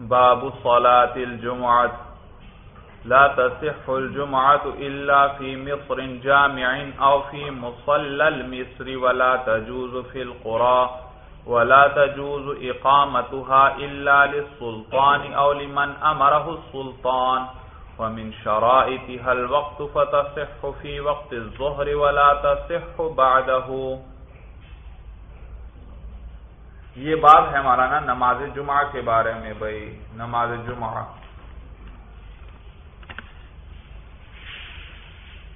باب صلاة الجمعة. لا تصح الجمعة إلا في مصر جامع أو في مصلى المصر ولا تجوز في القرى ولا تجوز إقامتها إلا للسلطان أو لمن أمره السلطان. ومن شرائطها الوقت فتصح في وقت الظهر ولا تصح بعده. یہ بات ہے ہمارا نا نماز جمعہ کے بارے میں بھائی، نماز جمعہ۔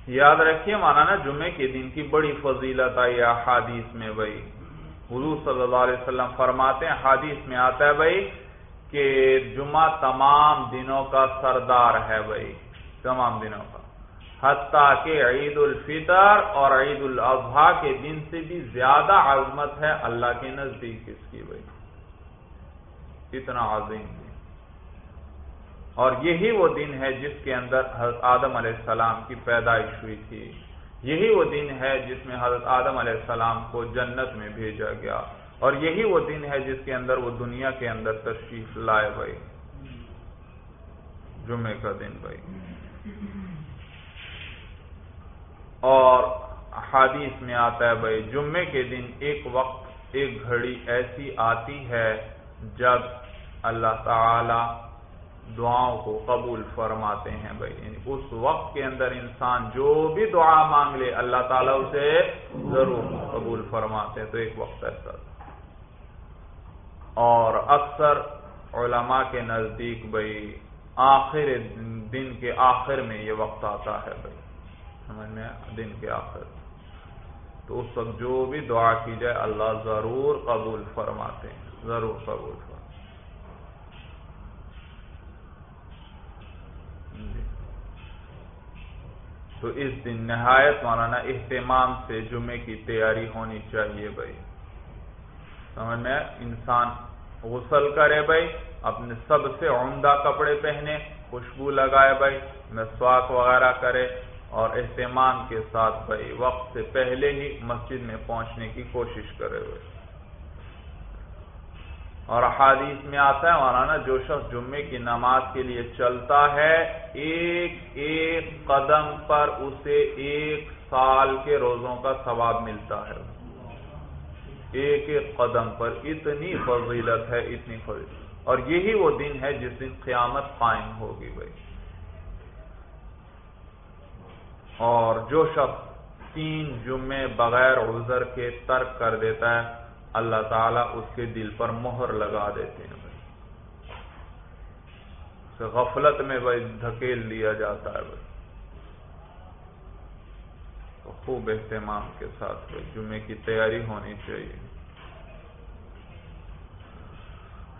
یاد رکھیے مولانا جمعے کے دن کی بڑی فضیلت آئی حادیث میں بھائی۔ حضور صلی اللہ علیہ وسلم فرماتے ہیں حادیث میں آتا ہے بھائی کہ جمعہ تمام دنوں کا سردار ہے بھائی۔ تمام دنوں کا۔ حتیٰ کہ عید الفطر اور عید الاضحیٰ کے دن سے بھی زیادہ عظمت ہے اللہ کے نزدیک اس کی بھائی۔ اتنا عظیم دن۔ اور یہی وہ دن ہے جس کے اندر حضرت آدم علیہ السلام کی پیدائش ہوئی تھی۔ یہی وہ دن ہے جس میں حضرت آدم علیہ السلام کو جنت میں بھیجا گیا۔ اور یہی وہ دن ہے جس کے اندر وہ دنیا کے اندر تشریف لائے بھائی۔ جمعے کا دن بھائی۔ اور حادیث میں آتا ہے بھائی، جمعے کے دن ایک وقت، ایک گھڑی ایسی آتی ہے جب اللہ تعالی دعاؤں کو قبول فرماتے ہیں بھائی۔ یعنی اس وقت کے اندر انسان جو بھی دعا مانگ لے، اللہ تعالیٰ اسے ضرور قبول فرماتے ہیں۔ تو ایک وقت ایسا۔ اور اکثر علماء کے نزدیک بھائی، آخر دن کے آخر میں یہ وقت آتا ہے بھائی۔ سمجھ میں دن کے آخر۔ تو اس وقت جو بھی دعا کی جائے، اللہ ضرور قبول فرماتے ہیں۔ ضرور قبول فرماتے جی۔ تو اس دن نہایت مولانا اہتمام سے جمعے کی تیاری ہونی چاہیے بھائی۔ سمجھ میں انسان غسل کرے بھائی، اپنے سب سے عمدہ کپڑے پہنے، خوشبو لگائے بھائی، مسواک وغیرہ کرے۔ اور اہتمام کے ساتھ بھائی وقت سے پہلے ہی مسجد میں پہنچنے کی کوشش کرے ہوئے۔ اور حادیث میں آتا ہے، مولانا، جو شخص جمعے کی نماز کے لیے چلتا ہے، ایک ایک قدم پر اسے ایک سال کے روزوں کا ثواب ملتا ہے۔ ایک ایک قدم پر اتنی فضیلت ہے، اتنی فضیلت۔ اور یہی وہ دن ہے جس دن قیامت قائم ہوگی بھائی۔ اور جو شخص تین جمعے بغیر عذر کے ترک کر دیتا ہے، اللہ تعالیٰ اس کے دل پر مہر لگا دیتے ہیں۔ بھائی غفلت میں بھائی دھکیل لیا جاتا ہے بھائی۔ تو خوب اہتمام کے ساتھ بھائی جمعے کی تیاری ہونی چاہیے۔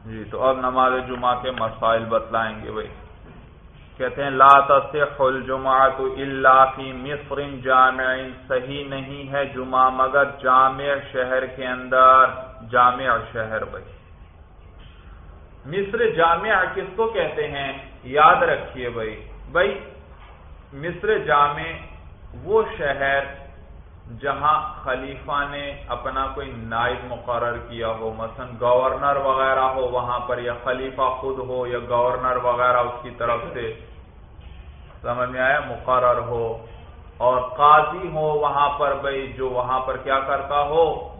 جی تو اب نماز جمعہ کے مسائل بتلائیں گے بھائی۔ کہتے ہیں، لا تصح الجمعۃ الا فی مصر جامع، صحیح نہیں ہے جمعہ مگر جامع شہر کے اندر، جامع شہر بھائی۔ مصر جامع کس کو کہتے ہیں؟ یاد رکھیے بھائی۔ بھائی، مصر جامع وہ شہر جہاں خلیفہ نے اپنا کوئی نائب مقرر کیا ہو، مثلا گورنر وغیرہ ہو، وہاں پر یا خلیفہ خود ہو یا گورنر وغیرہ اس کی طرف سے، سمجھ میں آیا؟ مقرر ہو۔ اور قاضی ہو وہاں پر بھائی، جو وہاں پر کیا کرتا ہو؟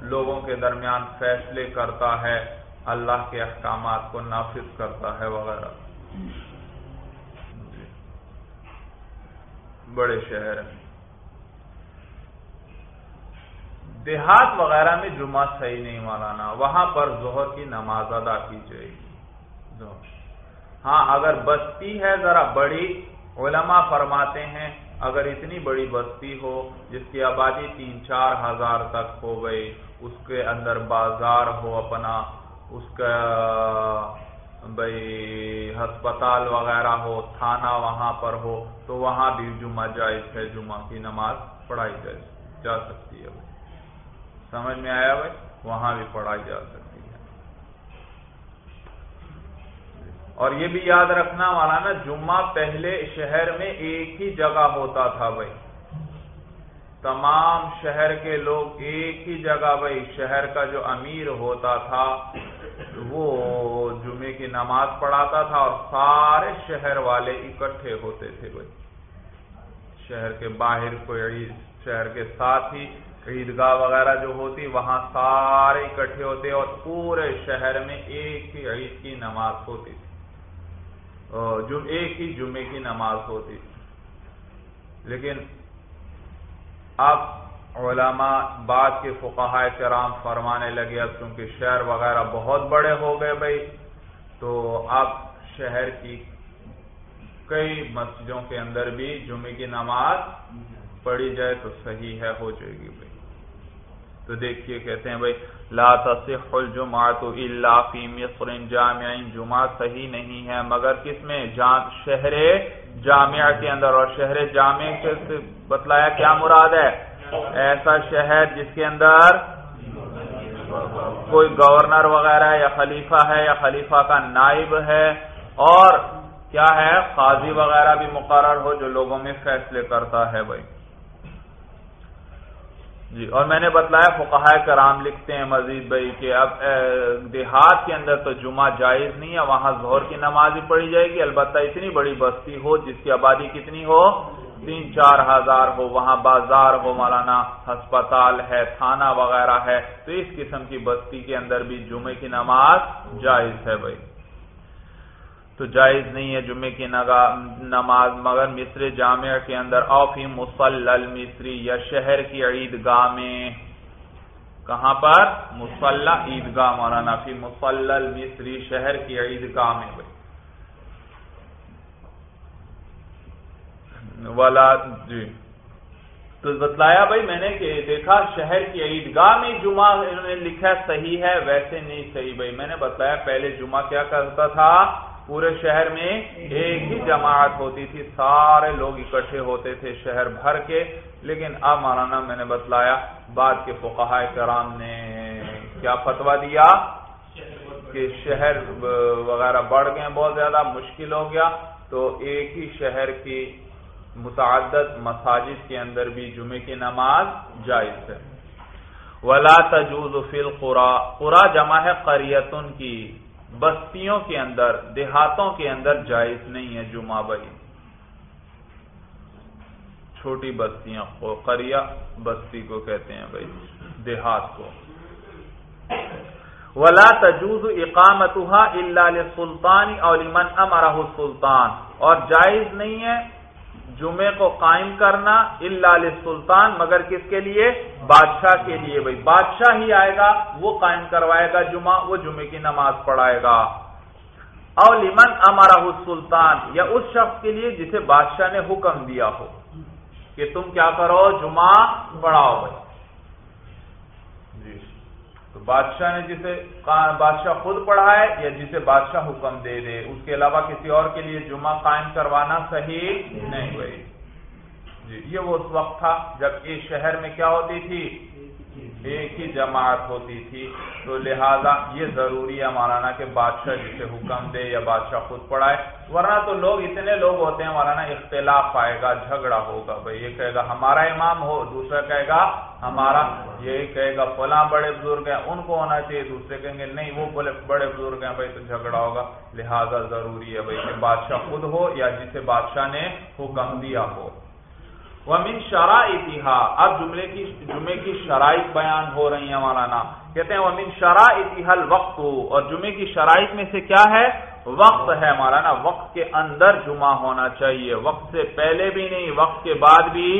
لوگوں کے درمیان فیصلے کرتا ہے، اللہ کے احکامات کو نافذ کرتا ہے وغیرہ۔ بڑے شہر ہیں۔ دیہات وغیرہ میں جمعہ صحیح نہیں مالانا وہاں پر ظہر کی نماز ادا کی جائے گی۔ ہاں اگر بستی ہے، ذرا بڑی علماء فرماتے ہیں، اگر اتنی بڑی بستی ہو، جس کی آبادی تین چار ہزار تک ہو گئی، اس کے اندر بازار ہو اپنا، اس کا بھائی ہسپتال وغیرہ ہو، تھانہ وہاں پر ہو، تو وہاں بھی جمعہ جائز ہے، جمعہ کی نماز پڑھائی جا سکتی ہے۔ سمجھ میں آیا بھائی وہاں بھی پڑھائی جا سکتی ہے۔ اور یہ بھی یاد رکھنا والا نا جمعہ پہلے شہر میں ایک ہی جگہ ہوتا تھا بھائی۔ تمام شہر کے لوگ ایک ہی جگہ بھائی۔ شہر کا جو امیر ہوتا تھا، وہ جمعے کی نماز پڑھاتا تھا اور سارے شہر والے اکٹھے ہوتے تھے بھائی۔ شہر کے باہر کوئی شہر کے ساتھ ہی عیدگاہ وغیرہ جو ہوتی، وہاں سارے اکٹھے ہوتے اور پورے شہر میں ایک ہی عید کی نماز ہوتی تھی۔ جو ایک ہی جمعے کی نماز ہوتی تھی۔ لیکن اب علماء بعد کے فقہ کرام فرمانے لگے، اب کیونکہ شہر وغیرہ بہت بڑے ہو گئے بھائی، تو اب شہر کی کئی مسجدوں کے اندر بھی جمعے کی نماز پڑھی جائے تو صحیح ہے، ہو جائے گی بھائی۔ تو دیکھیے کہتے ہیں بھائی، لا تصح الجمعۃ الا فی مصر جامع، جمعہ صحیح نہیں ہے، مگر کس میں؟ شہر جامعہ کے اندر، اور شہر جامع سے بتلایا کیا مراد ہے؟ ایسا شہر جس کے اندر کوئی گورنر وغیرہ یا خلیفہ ہے یا خلیفہ کا نائب ہے، اور کیا ہے؟ قاضی وغیرہ بھی مقرر ہو جو لوگوں میں فیصلے کرتا ہے بھائی۔ جی اور میں نے بتلایا فقہ کرام لکھتے ہیں مزید بھائی کہ اب دیہات کے اندر تو جمعہ جائز نہیں ہے، وہاں زہر کی نماز ہی پڑھی جائے گی، البتہ اتنی بڑی بستی ہو، جس کی آبادی کتنی ہو، تین چار ہزار ہو، وہاں بازار ہو، مولانا، ہسپتال ہے، تھانہ وغیرہ ہے، تو اس قسم کی بستی کے اندر بھی جمعے کی نماز جائز ہے بھائی۔ تو جائز نہیں ہے جمعے کی نماز، مگر مصر جامع کے اندر اوفی مسلل مصری یا شہر کی عیدگاہ میں۔ کہاں پر؟ مسلح عیدگاہ مولانا، فی مسلل مصری شہر کی عیدگاہ میں۔ بھائی والا جی۔ تو بتلایا بھائی میں نے کہ دیکھا شہر کی عیدگاہ میں جمعہ انہوں نے لکھا صحیح ہے، ویسے نہیں صحیح بھائی میں نے بتلایا پہلے جمعہ کیا کرتا تھا؟ پورے شہر میں ایک ہی جماعت ہوتی تھی، سارے لوگ اکٹھے ہوتے تھے شہر بھر کے۔ لیکن اب مولانا، میں نے بتلایا، بعد کے فقہ کرام نے کیا فتوا دیا کہ شہر وغیرہ بڑھ گئے بہت زیادہ، مشکل ہو گیا۔ تو ایک ہی شہر کی متعدد مساجد کے اندر بھی جمعے کی نماز جائز ہے۔ ولا تجوز فی القرا قرا جمع ہے قریتن کی۔ بستیوں کے اندر، دیہاتوں کے اندر جائز نہیں ہے جمعہ بھائی۔ چھوٹی بستیاں کو کریا بستی کو کہتے ہیں بھائی، دیہات کو۔ ولا تجوز اقامت اللہ سلطانی اور لمن امرہ سلطان اور جائز نہیں ہے جمعے کو قائم کرنا اللہ سلطان مگر کس کے لیے؟ بادشاہ کے لیے۔ بھائی، بادشاہ ہی آئے گا، وہ قائم کروائے گا جمعہ، وہ جمعے کی نماز پڑھائے گا۔ او لمن امارا سلطان یا اس شخص کے لیے جسے بادشاہ نے حکم دیا ہو کہ تم کیا کرو؟ جمعہ پڑھاؤ۔ بھائی تو بادشاہ نے جسے بادشاہ خود پڑھائے یا جسے بادشاہ حکم دے دے؟ اس کے علاوہ کسی اور کے لیے جمعہ قائم کروانا صحیح نہیں ہوئی۔ جی یہ وہ اس وقت تھا جب اس شہر میں کیا ہوتی تھی؟ ایک ہی جماعت ہوتی تھی، تو لہذا یہ ضروری ہے مولانا کہ بادشاہ جسے حکم دے یا بادشاہ خود پڑھائے، ورنہ تو لوگ اتنے لوگ ہوتے ہیں مولانا، اختلاف آئے گا، جھگڑا ہوگا، بھائی یہ کہے گا ہمارا امام ہو، دوسرا کہے گا ہمارا، یہ کہے گا فلاں بڑے بزرگ ہیں، ان کو ہونا چاہیے، دوسرے کہیں گے نہیں، وہ بولے بڑے بزرگ ہیں، بھائی تو جھگڑا ہوگا۔ لہذا ضروری ہے بھائی کہ بادشاہ خود ہو یا جسے بادشاہ نے حکم دیا ہو۔ ومن شرائطها۔ اب جملے کی جمعے کی شرائط بیان ہو رہی ہیں مولانا کہتے ہیں ومن شرائطها الوقت۔ اور جمعے کی شرائط میں سے کیا ہے؟ وقت ہے مولانا وقت کے اندر جمعہ ہونا چاہیے۔ وقت سے پہلے بھی نہیں، وقت کے بعد بھی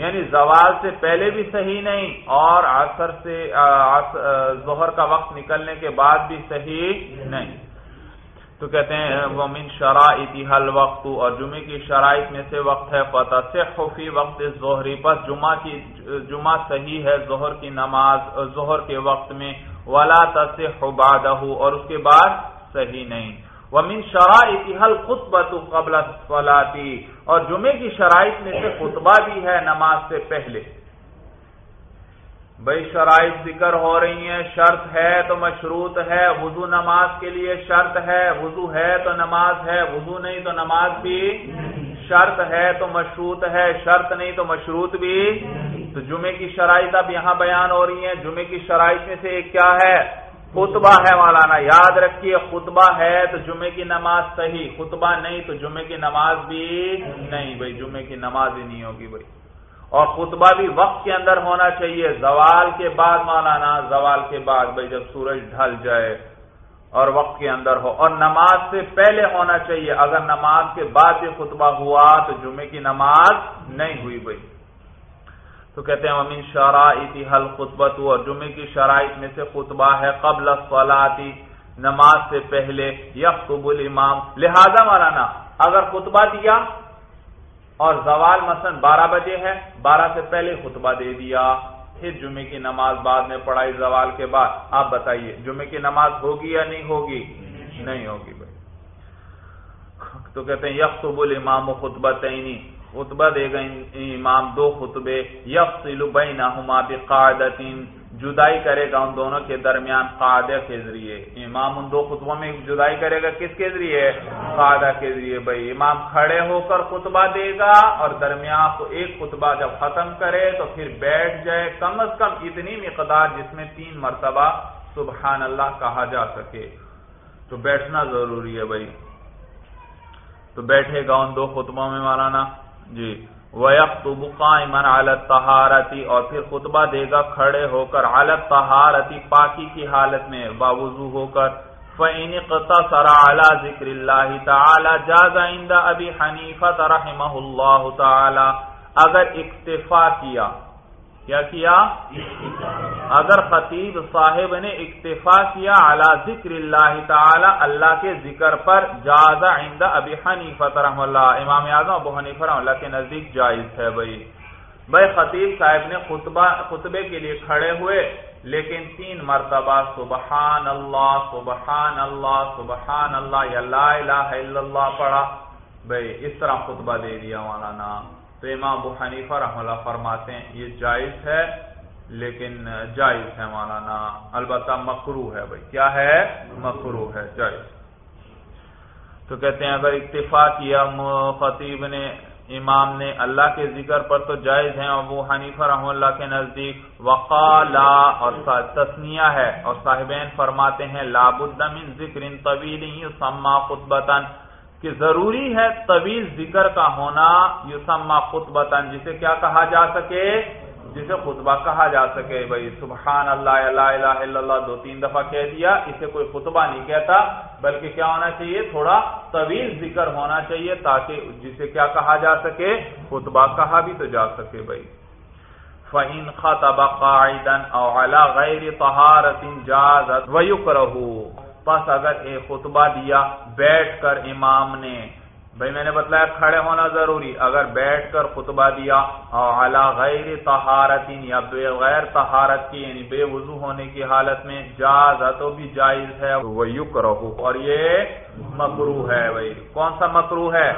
یعنی زوال سے پہلے بھی صحیح نہیں، اور عصر سے ظہر کا وقت نکلنے کے بعد بھی صحیح نہیں۔ تو کہتے ہیں وہ من شرائط حل وقت اور جمعے کی شرائط میں سے وقت ہے پتہ سے خوفی وقت ظہری پس جمعہ کی، جمعہ صحیح ہے ظہر کی نماز، ظہر کے وقت میں، ولا تصح بعدہ اور اس کے بعد صحیح نہیں۔ وہ من شرائط حل خطبۃ قبل صلاتی اور جمعے کی شرائط میں سے خطبہ بھی ہے نماز سے پہلے۔ بھائی شرائط ذکر ہو رہی ہیں، شرط ہے تو مشروط ہے، وضو نماز کے لیے شرط ہے، وضو ہے تو نماز ہے، وضو نہیں تو نماز بھی شرط ہے تو مشروط ہے، شرط نہیں تو مشروط بھی تو جمعے کی شرائط اب یہاں بیان ہو رہی ہیں۔ جمعے کی شرائط میں سے ایک کیا ہے؟ خطبہ ہے مولانا، یاد رکھیے خطبہ ہے تو جمعے کی نماز صحیح، خطبہ نہیں تو جمعے کی نماز بھی نہیں۔ بھائی جمعے کی نماز ہی نہیں ہوگی بھائی اور خطبہ بھی وقت کے اندر ہونا چاہیے۔ زوال کے بعد مولانا، زوال کے بعد بھائی جب سورج ڈھل جائے اور وقت کے اندر ہو۔ اور نماز سے پہلے ہونا چاہیے۔ اگر نماز کے بعد یہ خطبہ ہوا تو جمعے کی نماز نہیں ہوئی بھائی۔ تو کہتے ہیں امین شرائط حل خطبت اور جمعے کی شرائط میں سے خطبہ ہے قبل صلاتی نماز سے پہلے یخطب الامام۔ لہذا مولانا، اگر خطبہ دیا اور زوال مثلا بارہ بجے ہے، بارہ سے پہلے خطبہ دے دیا۔ پھر جمعے کی نماز بعد میں پڑھائی زوال کے بعد۔ آپ بتائیے، جمعے کی نماز ہوگی یا نہیں ہوگی؟ نہیں ہوگی بھائی۔ تو کہتے ہیں یکسب الامام و خطبہ تعینی خطبہ دے گا امام دو خطبے۔ یفصل بینہما بقاعدت جدائی کرے گا ان دونوں کے درمیان قاعدہ کے ذریعے۔ امام ان دو خطبوں میں جدائی کرے گا کس کے ذریعے؟ قاعدہ کے ذریعے۔ بھائی، امام کھڑے ہو کر خطبہ دے گا اور درمیان کو ایک خطبہ جب ختم کرے تو پھر بیٹھ جائے۔ کم از کم اتنی مقدار جس میں تین مرتبہ سبحان اللہ کہا جا سکے۔ تو بیٹھنا ضروری ہے بھائی۔ تو بیٹھے گا ان دو خطبوں میں مارانا جی۔ وَيَقْتُبُ قَائِمًا عَلَى الطَّحَارَةِ اور پھر خطبہ دے گا کھڑے ہو کر عَلَى الطَّحَارَةِ پاکی کی حالت میں باوضو ہو کر۔ فَإِنِ قَتَصَرَ عَلَى ذِكْرِ اللَّهِ تَعَالَى جَازَ عِنْدَ أَبِي حَنِيفَةَ رَحِمَهُ اللَّهُ تَعَالَى۔ اگر اکتفا کیا کیا کیا؟ اگر خطیب صاحب نے اکتفا کیا اعلی ذکر اللہ تعالی اللہ کے ذکر پر، جاز عند ابی حنیفہ رحم اللہ، امام اعظم ابو حنیفہ رحم اللہ کے نزدیک جائز ہے بھائی۔ بھائی خطیب صاحب نے خطبہ، خطبے کے لیے کھڑے ہوئے، لیکن تین مرتبہ سبحان اللہ سبحان اللہ سبحان اللہ یا لا الہ الا اللہ پڑھا۔ بھائی، اس طرح خطبہ دے دیا مولانا۔ تو امام ابو حنیفہ رحم اللہ فرماتے ہیں، یہ جائز ہے، لیکن جائز ہے مولانا، البتہ مکرو ہے بھائی۔ کیا ہے؟ مکرو ہے، جائز۔ تو کہتے ہیں، اگر اکتفا کیا خطیب نے، امام نے اللہ کے ذکر پر تو جائز ہیں، ابو حنیفہ رحم اللہ کے نزدیک وقالا اور تسنیہ ہے۔ اور صاحبین فرماتے ہیں لاب الدمن ذکر طویل سما خطبتاً کہ ضروری ہے طویل ذکر کا ہونا یوسما خطبتاً، جسے کیا کہا جا سکے؟ جسے خطبہ کہا جا سکے۔ بھائی، سبحان اللہ الہ الا اللہ، دو تین دفعہ کہہ دیا، اسے کوئی خطبہ نہیں کہتا، بلکہ کیا ہونا چاہیے؟ تھوڑا طویل ذکر ہونا چاہیے تاکہ جسے کیا کہا جا سکے؟ خطبہ کہا بھی تو جا سکے، بھائی۔ فہین خطب قاعدن او علی غیر طہارت جازت ویکرہو پس اگر ایک خطبہ دیا بیٹھ کر امام نے۔ بھائی میں نے بتلایا کھڑے ہونا ضروری۔ اگر بیٹھ کر خطبہ دیا اعلی غیر طہارت یا بغیر طہارت کی یعنی بے وضو ہونے کی حالت میں جاز تو بھی جائز ہے۔ وہ یکرہ اور یہ مکرو ہے بھائی۔ کون سا مکرو ہے؟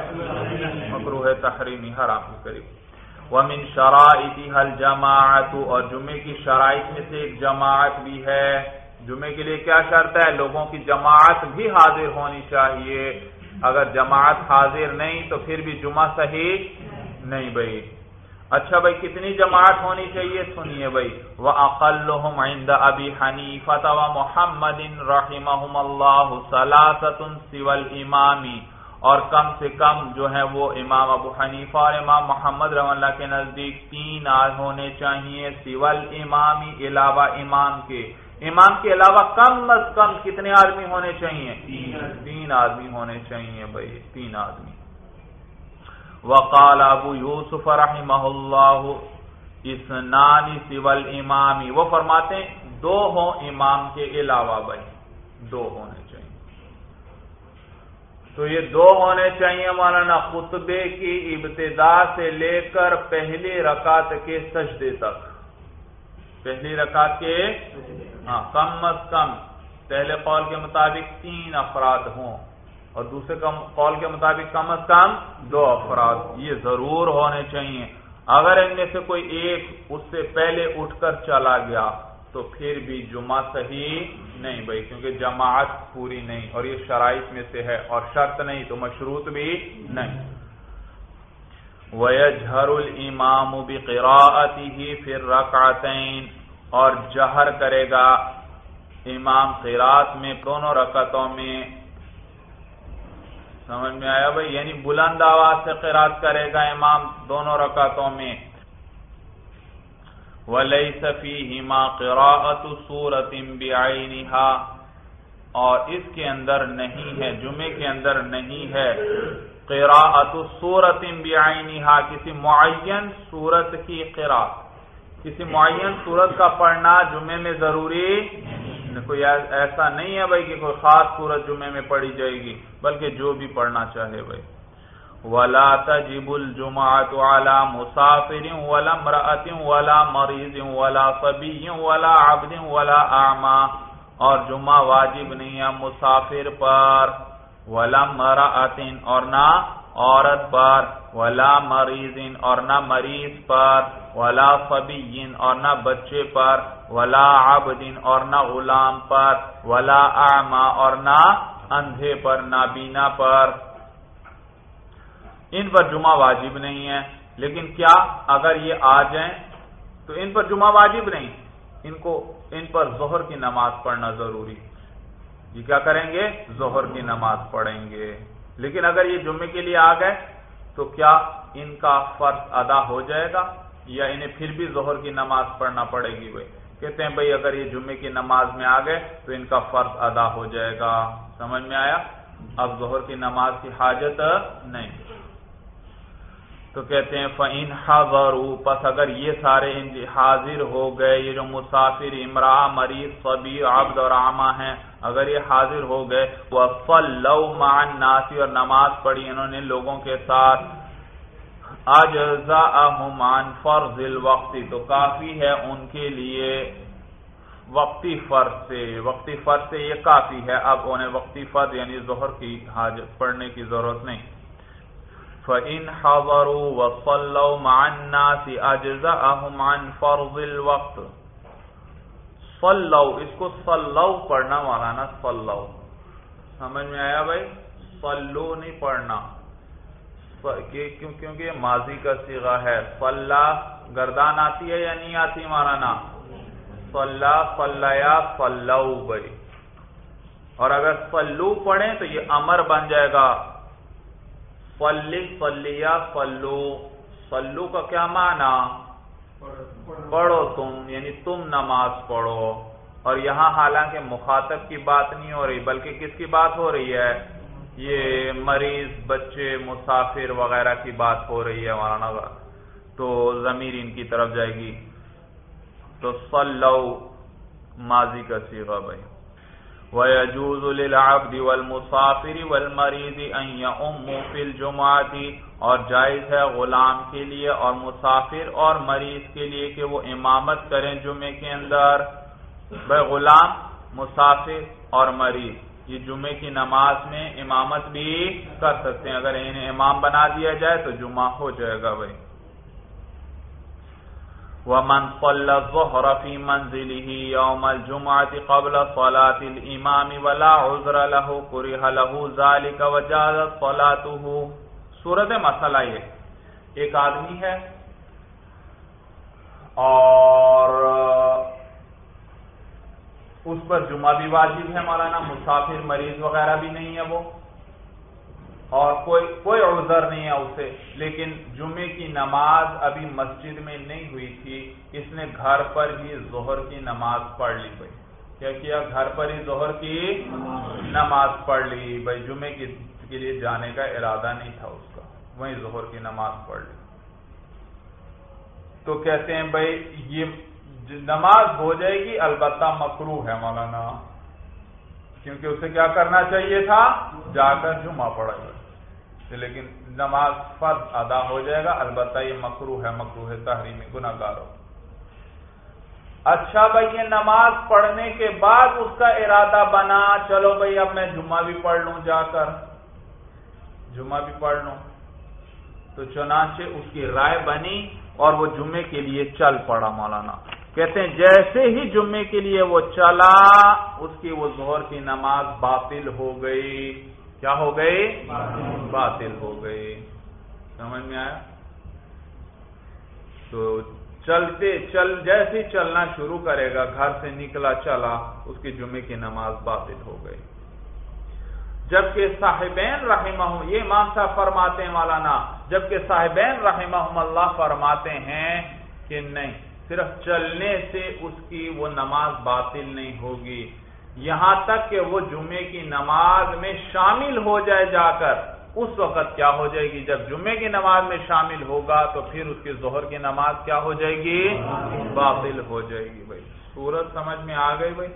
مکرو ہے تحریمی حرام قریب۔ ومن شرائط حل جماعت اور جمعے کی شرائط میں سے ایک جماعت بھی ہے۔ جمعے کے لیے کیا شرط ہے؟ لوگوں کی جماعت بھی حاضر ہونی چاہیے۔ اگر جماعت حاضر نہیں تو پھر بھی جمعہ صحیح نہیں بھائی۔ اچھا بھائی، کتنی جماعت ہونی چاہیے؟ سنیے بھائی۔ وہ عقل ابی حنیفت و محمد رحم اللہ سول امامی اور کم سے کم جو ہے وہ امام ابو حنیفہ اور امام محمد رحم اللہ کے نزدیک تین آج ہونے چاہیے۔ سول امامی علاوہ امام کے۔ امام کے علاوہ کم از کم کتنے آدمی ہونے چاہیے؟ تین آدمی ہونے چاہیے بھائی، تین آدمی۔ وقال ابو یوسف رحمہ اللہ اسنانی سول امامی۔ وہ فرماتے ہیں، دو ہوں امام کے علاوہ بھائی، دو ہونے چاہیے۔ تو یہ دو ہونے چاہیے مولانا خطبے کی ابتدا سے لے کر پہلی رکعت کے سجدے تک۔ پہلی رکعت کے ہاں کم از کم پہلے قول کے مطابق تین افراد ہوں اور دوسرے قول کے مطابق کم از کم دو افراد۔ یہ ضرور ہونے چاہیے۔ اگر ان میں سے کوئی ایک اس سے پہلے اٹھ کر چلا گیا تو پھر بھی جمعہ صحیح نہیں بھائی، کیونکہ جماعت پوری نہیں اور یہ شرائط میں سے ہے اور شرط نہیں تو مشروط بھی نہیں۔ وَيَجْهَرُ الْإِمَامُ بِقِرَاءَتِهِ فِي الرَّكْعَتَيْن اور جہر کرے گا امام قرات میں دونوں رکعتوں میں۔ سمجھ میں آیا بھائی؟ یعنی بلند آواز سے قرات کرے گا امام دونوں رکعتوں میں۔ وَلَيْسَ فِيهِمَا قِرَاءَةُ سُورَةٍ بِعَيْنِهَا۔ اور اس کے اندر نہیں ہے، جمعے کے اندر نہیں ہے۔ قراءت سورت بعینہا، کسی معین صورت کی قراءت۔ کسی معین صورت کا پڑھنا جمعے میں ضروری کوئی ایسا نہیں ہے بھائی کہ کوئی خاص صورت جمعے میں پڑھی جائے گی، بلکہ جو بھی پڑھنا چاہے بھائی۔ ولا تجب الجمعۃ على مسافر ولا امرأة ولا مريض ولا صبي ولا عبد ولا اعمى اور جمعہ واجب نہیں ہے مسافر پر۔ ولا مراتن اور نہ عورت پر، ولا مریض اور نہ مریض پر، ولا فبین اور نہ بچے پر، ولا عبدین اور نہ غلام پر، ولا اعما اور نہ اندھے پر نابینا پر۔ ان پر جمعہ واجب نہیں ہے۔ لیکن کیا اگر یہ آ جائیں تو ان پر جمعہ واجب نہیں۔ ان کو، ان پر ظہر کی نماز پڑھنا ضروری۔ ہے یہ کیا کریں گے؟ ظہر کی نماز پڑھیں گے۔ لیکن اگر یہ جمعے کے لیے آ گئے، تو کیا ان کا فرض ادا ہو جائے گا؟ یا انہیں پھر بھی ظہر کی نماز پڑھنا پڑے گی بھائی؟ کہتے ہیں بھائی، اگر یہ جمعے کی نماز میں آ گئے، تو ان کا فرض ادا ہو جائے گا۔ سمجھ میں آیا؟ اب ظہر کی نماز کی حاجت نہیں۔ تو کہتے ہیں فعین حضر پس اگر یہ سارے حاضر ہو گئے، یہ جو مسافر امرا مریض، صبی، عبد اور عامہ ہیں، اگر یہ حاضر ہو گئے وہ فلو مان ناسی اور نماز پڑھی انہوں نے لوگوں کے ساتھ آج مان فرض الوقتی تو کافی ہے ان کے لیے وقتی فرض سے، وقتی فرض سے یہ کافی ہے، اب انہیں وقتی فرض یعنی ظہر کی حاجت، پڑھنے کی ضرورت نہیں۔ فَإِنْ حَضَرُوا وَصَلَّوْا مَعَ النَّاسِ أَجْزَأَهُمْ عَنْ فَرْضِ الْوَقْتِ صلو اس کو صلو پڑھنا والا نا صلو۔ سمجھ میں آیا بھائی؟ صلو نہیں پڑھنا۔ کیونکہ یہ ماضی کا سیغہ ہے۔ فلا گردان آتی ہے یا نہیں آتی ہمارا نا فلا فلیا فلو بھائی۔ اور اگر فلو پڑھیں تو یہ امر بن جائے گا۔ فلی فلیا فلو. فلو کا کیا معنی؟ پڑھو تم یعنی تم نماز پڑھو۔ اور یہاں حالانکہ مخاطب کی بات نہیں ہو رہی، بلکہ کس کی بات ہو رہی ہے؟ یہ مریض، بچے، مسافر وغیرہ کی بات ہو رہی ہے مولانا تو ضمیر ان کی طرف جائے گی۔ تو صلو ماضی کا سیغہ بھائی۔ وَيَجُوزُ لِلْعَبْدِ وَالْمُسَافِرِ وَالْمَرِيضِ أَن يَأُمُّ فِي الْجُمْعَةِ اور جائز ہے غلام کے لیے اور مسافر اور مریض کے لیے کہ وہ امامت کریں جمعے کے اندر۔ بھائی غلام، مسافر اور مریض، یہ جمعے کی نماز میں امامت بھی کر سکتے ہیں۔ اگر انہیں امام بنا دیا جائے تو جمعہ ہو جائے گا بھائی۔ ومن صلى الظهر في منزله يوم الجمعة قبل صلاة الإمام ولا عذر له، كره له ذلك وجاز صلاته. صورت مسئلہ یہ، ایک آدمی ہے اور اس پر جمعہ بھی واجب ہے، مولانا مسافر مریض وغیرہ بھی نہیں ہے وہ۔ اور کوئی کوئی عذر نہیں ہے اسے۔ لیکن جمعے کی نماز ابھی مسجد میں نہیں ہوئی تھی، اس نے گھر پر ہی ظہر کی نماز پڑھ لی بھائی۔ کیا کیا؟ گھر پر ہی ظہر کی نماز پڑھ لی۔ بھائی جمعے کے لیے جانے کا ارادہ نہیں تھا اس کا۔ وہیں ظہر کی نماز پڑھ لی۔ تو کہتے ہیں بھائی، یہ نماز ہو جائے گی، البتہ مکرو ہے مولانا۔ کیونکہ اسے کیا کرنا چاہیے تھا؟ جا کر جمعہ پڑا لیکن نماز فرض ادا ہو جائے گا، البتہ یہ مکرو ہے مکرو ہے تحریمی گناہ گار ہو۔ اچھا بھائی، یہ نماز پڑھنے کے بعد اس کا ارادہ بنا، چلو بھائی، اب میں جمعہ بھی پڑھ لوں جا کر۔ جمعہ بھی پڑھ لوں۔ تو چنانچہ اس کی رائے بنی اور وہ جمعے کے لیے چل پڑا مولانا۔ کہتے ہیں، جیسے ہی جمعے کے لیے وہ چلا، اس کی وہ زہر کی نماز باطل ہو گئی۔ کیا ہو گئی باطل۔ ہو گئی سمجھ میں آیا؟ تو چلتے چل جیسے چلنا شروع کرے گا گھر سے نکلا چلا اس کی جمعے کی نماز باطل ہو گئی۔ جبکہ صاحبین رحمہ یہ امام صاحب فرماتے ہیں مولانا جبکہ صاحبین رحمہ اللہ فرماتے ہیں کہ نہیں صرف چلنے سے اس کی وہ نماز باطل نہیں ہوگی۔ یہاں تک کہ وہ جمعے کی نماز میں شامل ہو جائے جا کر، اس وقت کیا ہو جائے گی؟ جب جمعے کی نماز میں شامل ہوگا تو پھر اس کی ظہر کی نماز کیا ہو جائے گی؟ باطل ہو جائے گی بھائی۔ سورت سمجھ میں آ گئی بھائی؟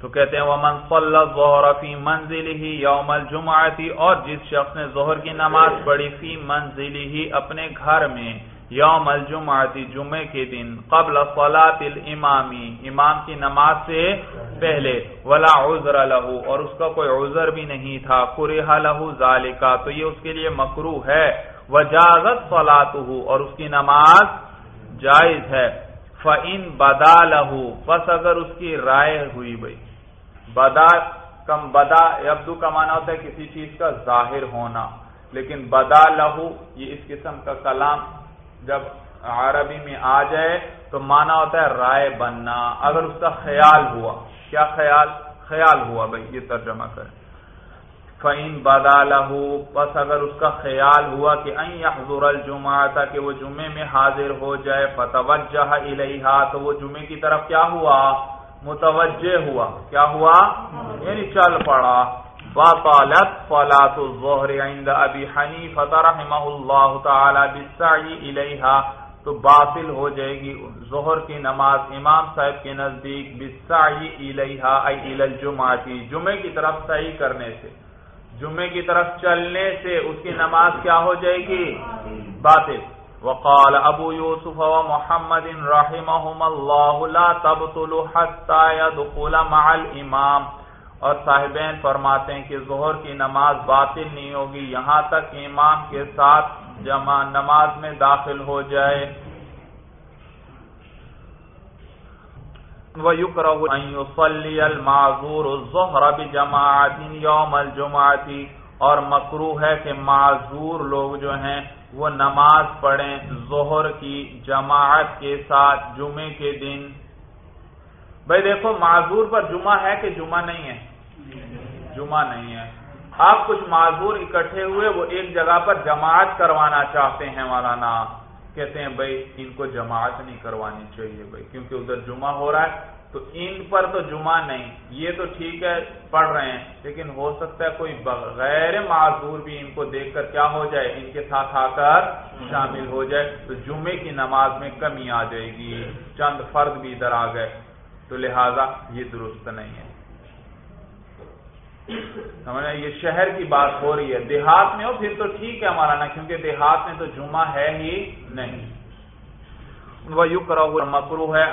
تو کہتے ہیں وہ منصل ظہر فی منزل ہی یوم الجمعتی اور جس شخص نے ظہر کی نماز پڑھی فی منزل ہی اپنے گھر میں یوم الجمعتی جمعے کے دن، قبل صلاة الامامی امام کی نماز سے پہلے، ولا عذر لہو، اور اس کا کوئی عذر بھی نہیں تھا قرح لہو ذالکا تو یہ اس کے لیے مکرو ہے، وجازت صلاته اور اس کی نماز جائز ہے، فَإِن بَدَا لَهُ، پس اگر اس کی رائے ہوئی بھئی۔ بدا کم بدا ابدو کا معنی ہوتا ہے کسی چیز کا ظاہر ہونا، لیکن بدا لہو یہ اس قسم کا کلام جب عربی میں آ جائے تو مانا ہوتا ہے رائے بننا۔ اگر اس کا خیال ہوا، کیا خیال؟ خیال ہوا بھائی، یہ ترجمہ کریں۔ فعین بدا بس اگر اس کا خیال ہوا کہ حضور الجمعہ تھا کہ وہ جمعے میں حاضر ہو جائے فتوجہ الیہا تو وہ جمعے کی طرف کیا ہوا؟ متوجہ ہوا۔ کیا ہوا؟ یعنی چل پڑا۔ باطالت فلاة الظہر عند ابی حنیفت رحمہ اللہ تعالی بالسعی الیہا تو باطل ہو جائے گی ظہر کی نماز امام صاحب کے نزدیک بالسعی الیہا ای الی الجمعاتی جمعے کی طرف سعی کرنے سے جمعے کی طرف چلنے سے اس کی نماز کیا ہو جائے گی؟ باطل۔ وقال ابو یوسف و محمد رحمہم اللہ لا تبطل حتی يدخل مع الامام۔ اور صاحبین فرماتے ہیں کہ ظہر کی نماز باطل نہیں ہوگی، یہاں تک امام کے ساتھ جمع نماز میں داخل ہو جائے۔ وَيُكْرَهُ الْمَعْذُورُ الظُّهْرَ بِجَمَاعَةٍ يَوْمَ الْجُمَعَةِ۔ اور مکرو ہے کہ معذور لوگ جو ہیں، وہ نماز پڑھیں ظہر کی جماعت کے ساتھ، جمعے کے دن۔ بھائی دیکھو، معذور پر جمعہ ہے کہ جمعہ نہیں ہے؟ جمعہ نہیں ہے۔ آپ کچھ معذور اکٹھے ہوئے، وہ ایک جگہ پر جماعت کروانا چاہتے ہیں مولانا۔ کہتے ہیں، بھائی، ان کو جماعت نہیں کروانی چاہیے بھائی، کیونکہ ادھر جمعہ ہو رہا ہے۔ تو ان پر تو جمعہ نہیں، یہ تو ٹھیک ہے، پڑھ رہے ہیں۔ لیکن ہو سکتا ہے کوئی غیر معذور بھی ان کو دیکھ کر کیا ہو جائے، ان کے ساتھ آ کر شامل ہو جائے، تو جمعے کی نماز میں کمی آ جائے گی۔ چند فرد بھی ادھر آ گئے۔ تو لہذا یہ درست نہیں ہے۔ سمجھنا یہ شہر کی بات ہو رہی ہے۔ دیہات میں ہو، پھر تو ٹھیک ہے ہمارا نا کیونکہ دیہات میں تو جمعہ ہے ہی نہیں۔ وہ مکرو ہے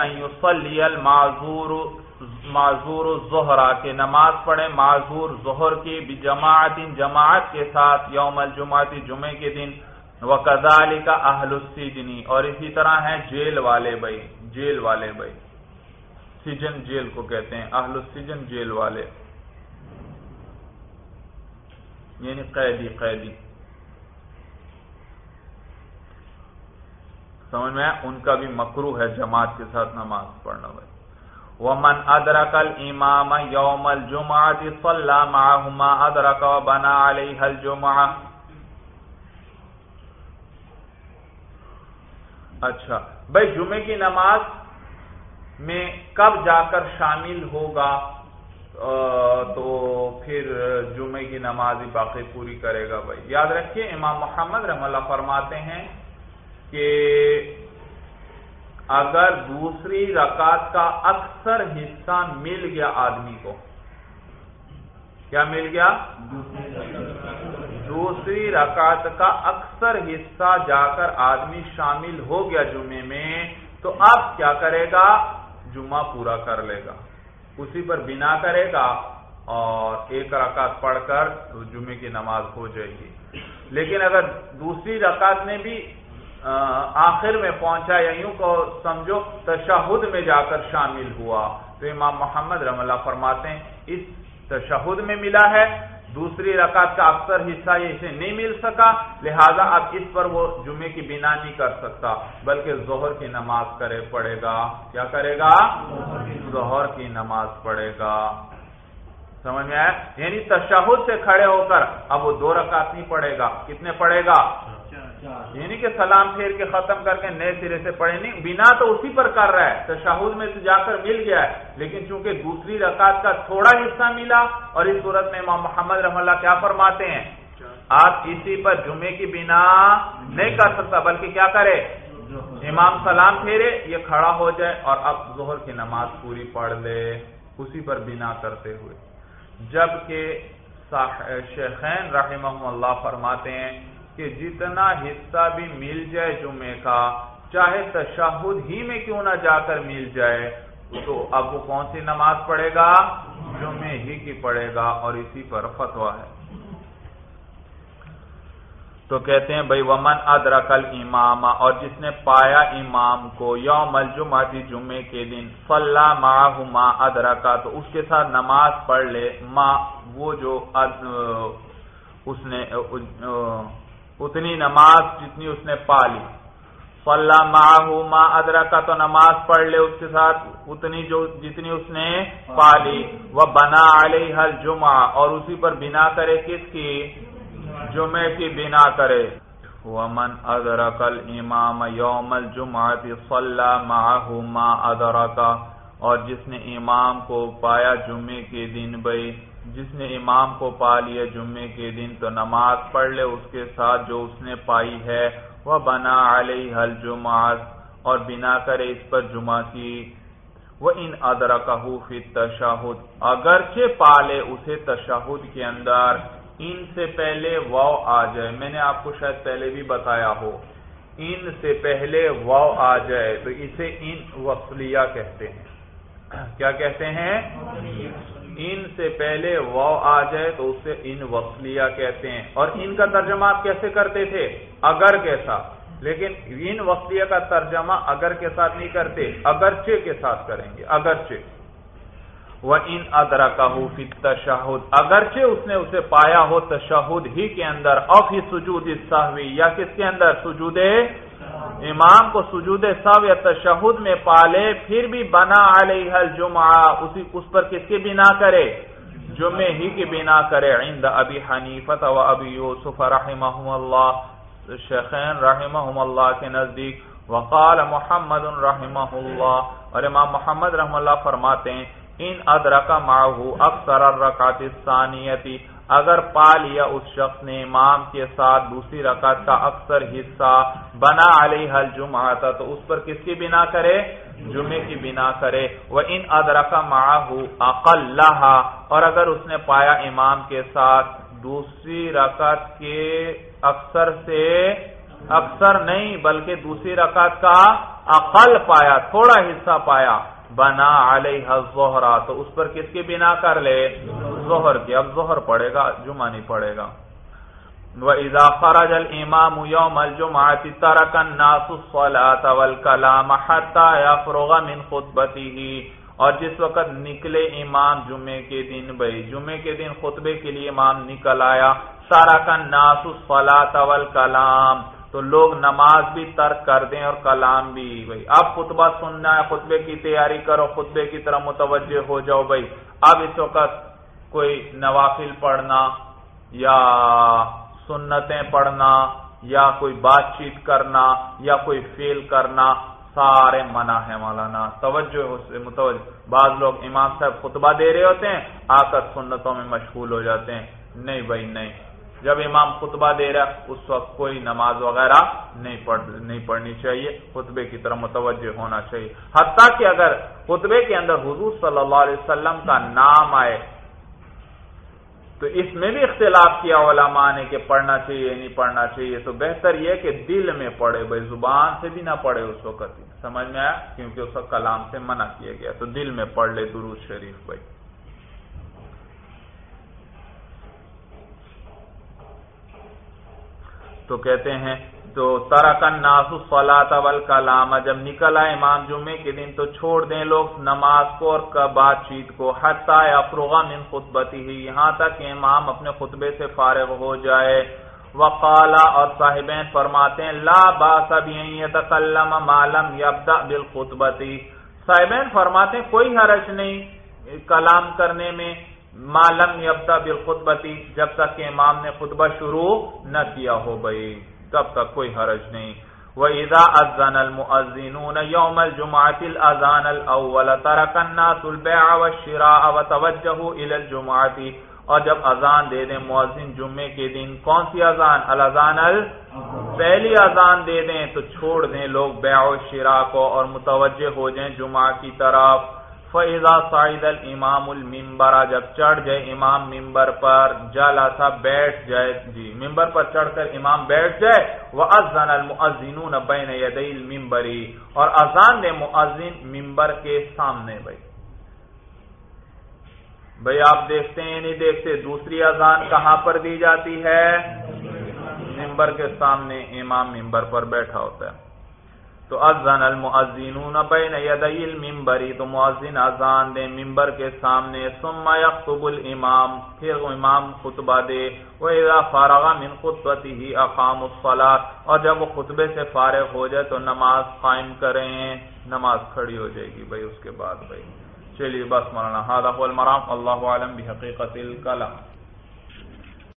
معذور معذور ظہرا کے نماز پڑھے معذور ظہر کی جماعت جماعت کے ساتھ یوم الجماعتی جمعے کے دن۔ وہ کزالی کا اہل اور اسی طرح ہیں جیل والے بھائی، جیل والے بھائی۔ سجن جیل کو کہتے ہیں، اہل السجن جیل والے۔ یعنی قیدی قیدی۔ سمجھ میں ان کا بھی مکرو ہے جماعت کے ساتھ نماز پڑھنا بھائی۔ ومن ادرک الامام یوم الجمعہ صلی معهما ادرک و بنا علیہ الجمعہ اچھا بھائی جمعے کی نماز میں کب جا کر شامل ہوگا تو پھر جمعے کی نماز ہی باقی پوری کرے گا بھائی۔ یاد رکھیے، امام محمد رحم اللہ فرماتے ہیں کہ اگر دوسری رکعت کا اکثر حصہ مل گیا آدمی کو، کیا مل گیا؟ دوسری رکعت کا اکثر حصہ جا کر آدمی شامل ہو گیا جمعے میں، تو اب کیا کرے گا؟ جمعہ پورا کر لے گا۔ اسی پر بنا کرے گا اور ایک رکعت پڑھ کر جمعے کی نماز ہو جائے گی۔ لیکن اگر دوسری رکعت میں بھی آخر میں پہنچا یا یوں کو سمجھو، تشہد میں جا کر شامل ہوا۔ تو امام محمد رم اللہ فرماتے ہیں، اس تشہد میں ملا ہے۔ دوسری رکعت کا اکثر حصہ یہ اسے نہیں مل سکا، لہذا اب اس پر وہ جمعے کی بنا نہیں کر سکتا، بلکہ ظہر کی نماز کرے پڑے گا۔ کیا کرے گا؟ ظہر کی نماز پڑھے گا۔ سمجھ میں آیا؟ یعنی تشہد سے کھڑے ہو کر اب وہ دو رکعت نہیں پڑے گا۔ کتنے پڑے گا؟ یعنی کہ سلام پھیر کے ختم کر کے نئے سرے سے پڑھے نہیں، بنا تو اسی پر کر رہا ہے تشہد میں سے جا کر مل گیا ہے۔ لیکن چونکہ دوسری رکعت کا تھوڑا حصہ ملا اور اس صورت میں امام محمد رحم اللہ کیا فرماتے ہیں؟ آپ اسی پر جمعے کی بنا نہیں کر سکتا، بلکہ کیا کرے؟ امام سلام پھیرے، یہ کھڑا ہو جائے اور اب ظہر کی نماز پوری پڑھ لے۔ اسی پر بنا کرتے ہوئے۔ جبکہ شیخین رحمہ اللہ فرماتے ہیں کہ جتنا حصہ بھی مل جائے جمعے کا، چاہے تشہد ہی میں کیوں نہ جا کر مل جائے تو اب وہ کون سی نماز پڑھے گا؟ جمعے ہی کی پڑھے گا اور اسی پر فتوا ہے۔ تو کہتے ہیں، بھائی، ومن ادرکل امام اور جس نے پایا امام کو یوم الجمعہ جمعے کے دن فلاں ماہ ما ادرکا تو اس کے ساتھ نماز پڑھ لے ماں وہ جو، اس نے اتنی نماز جتنی اس نے پا لی۔ فلاں ماہ ما ادرکا، تو نماز پڑھ لے اس کے ساتھ، اتنی جو جتنی اس نے پا لی۔ وہ بنا علیہ الجمعہ، اور اسی پر بنا کرے کس کی؟ جمعے کی بنا کرے۔ ومن ادرک الامام یوم الجمعہ صلی معه ما ادرک اور جس نے امام کو پایا جمعے کے دن بھائی جس نے امام کو پا لیا جمعے کے دن تو نماز پڑھ لے، اس کے ساتھ جو اس نے پائی ہے، وہ بنا علیہ الجمعہ، اور بنا کرے اس پر جمعہ کی۔ وہ ان ادرکہ تشاہد اگرچہ پالے اسے تشاہد کے اندر۔ ان سے پہلے واؤ آ جائے۔ میں نے آپ کو شاید پہلے بھی بتایا ہو۔ ان سے پہلے واؤ آ جائے، تو اسے ان وصلیہ کہتے ہیں۔ کیا کہتے ہیں؟ ان سے پہلے واؤ آ جائے تو اسے ان وصلیہ کہتے ہیں۔ اور ان کا ترجمہ آپ کیسے کرتے تھے؟ اگر کیسا لیکن ان وصلیہ کا ترجمہ اگر کے ساتھ نہیں کرتے، اگرچہ کے ساتھ کریں گے، اگرچہ۔ وہ ان ادرا کا تشہد اگرچہ اس نے اسے پایا ہو تشہد ہی کے اندر اوف ہی سجود سہوی یا کس کے اندر؟ سجود امام کو سجود سو یا تشہد میں پالے، پھر بھی بنا علیہ الجمعہ، اسی اس پر کس کی بنا کرے؟ جمعے ہی کی بنا کرے، عند ابی حنیفت و ابی یوسف رحمہ اللہ، شیخین رحمہ اللہ کے نزدیک، وقال محمد رحمہ اللہ، اور امام محمد رحم اللہ فرماتے ہیں، ان ادرکا ماہو اکثر الرکعت الثانیتی اگر پا لیا اس شخص نے امام کے ساتھ دوسری رکعت کا اکثر حصہ بنا علیہ الجمعہ تو اس پر کس کی بنا کرے؟ جمعے کی بنا کرے۔ وہ ان ادرکا ماہو اقل اور اگر اس نے پایا امام کے ساتھ دوسری رکعت کے اکثر سے اکثر نہیں، بلکہ دوسری رکعت کا اقل پایا، تھوڑا حصہ پایا۔ بنا علیہ زہرا تو اس پر کس کی بنا کر لے؟ زہر کی۔ اب زہر پڑے گا، جمعہ نہیں پڑے گا۔ وَإِذَا خَرَجَ الْإِمَامُ يَوْمَ الْجُمْعَةِ تَرَكَ النَّاسُ الصَّلَاةَ وَالْكَلَامَ حَتَّى يَفْرُغَ مِنْ خُطْبَتِهِ۔ اور جس وقت نکلے امام جمعے کے دن، بھائی، جمعے کے دن خطبے کے لیے امام نکل آیا۔ سارا تَرَكَ النَّاسُ الصَّلَاةَ وَالْكَلَامَ۔ تو لوگ نماز بھی ترک کر دیں اور کلام بھی، بھائی۔ اب خطبہ سننا ہے، خطبے کی تیاری کرو، خطبے کی طرح متوجہ ہو جاؤ، بھائی۔ اب اس وقت کوئی نوافل پڑھنا یا سنتیں پڑھنا یا کوئی بات چیت کرنا یا کوئی فیل کرنا، سارے منع ہے مولانا۔ توجہ سے متوجہ۔ بعض لوگ امام صاحب خطبہ دے رہے ہوتے ہیں، آ کر سنتوں میں مشغول ہو جاتے ہیں۔ نہیں بھائی، نہیں۔ جب امام خطبہ دے رہا اس وقت کوئی نماز وغیرہ نہیں پڑھ نہیں پڑھنی چاہیے، خطبے کی طرح متوجہ ہونا چاہیے۔ حتیٰ کہ اگر خطبے کے اندر حضور صلی اللہ علیہ وسلم کا نام آئے، تو اس میں بھی اختلاف کیا علماء نے کہ پڑھنا چاہیے نہیں پڑھنا چاہیے۔ تو بہتر یہ کہ دل میں پڑھے، بھائی زبان سے بھی نہ پڑھے اس وقت۔ سمجھ میں آیا؟ کیونکہ اس وقت کلام سے منع کیا گیا۔ تو دل میں پڑھ لے درود شریف، بھائی۔ تو کہتے ہیں، تو ترکن ناسو صلاح ول کلام جب نکل آئے امام جمعے کے دن تو چھوڑ دیں لوگ نماز کو اور بات چیت کو، حتی افروغا من خطبتی ہی یہاں تک کہ امام اپنے خطبے سے فارغ ہو جائے۔ وقالا اور صاحبین فرماتے ہیں، لا باس یتکلم مالم یبدا بالخطبتی صاحبین فرماتے ہیں، کوئی حرج نہیں کلام کرنے میں۔ معلوم یبدا بالخطبتی جب تک کہ امام نے خطبہ شروع نہ کیا ہو بھائی، تب تک کوئی حرج نہیں۔ وَإِذَا أَذَّنَ الْمُؤَذِّنُونَ يَوْمَ الْجُمْعَةِ الْأَذَانَ الْأَوَّلَ تَرَكَ النَّاسُ الْبَيْعَ وَالشِّرَاءَ وَتَوَجَّهُ إِلَى الْجُمْعَةِ۔ اور جب اذان دے دیں مؤذن جمعے کے دن، کون سی اذان؟ الاذان ال پہلی اذان دے دیں تو چھوڑ دیں لوگ بیع و شراء کو اور متوجہ ہو جائیں جمعہ کی طرف۔ فیضا سعید المام المبرا جب چڑھ جائے امام ممبر پر جالا بیٹھ جائے جی ممبر پر چڑھ کر امام بیٹھ جائے وہ ازن المعزین بین یدی اور اذان دے مؤذن ممبر کے سامنے بھائی۔ بھائی، آپ دیکھتے ہیں نہیں دیکھتے، دوسری اذان کہاں پر دی جاتی ہے؟ ممبر کے سامنے امام ممبر پر بیٹھا ہوتا ہے۔ تو ازن المعزینون بین یدی المنبری تو معزن ازان دے ممبر کے سامنے، ثم یخطب الامام، پھر امام خطبہ دے، وَإِذَا فَارَغَ مِنْ خُطْبَتِهِ أَقَامُ الصَّلَاةِ، اور جب وہ خطبے سے فارغ ہو جائے تو نماز قائم کریں۔ نماز کھڑی ہو جائے گی بھائی، اس کے بعد بھائی۔ چلیے بس مولانا هذا هو المرام اللہ عالم بحقیقت الکلام۔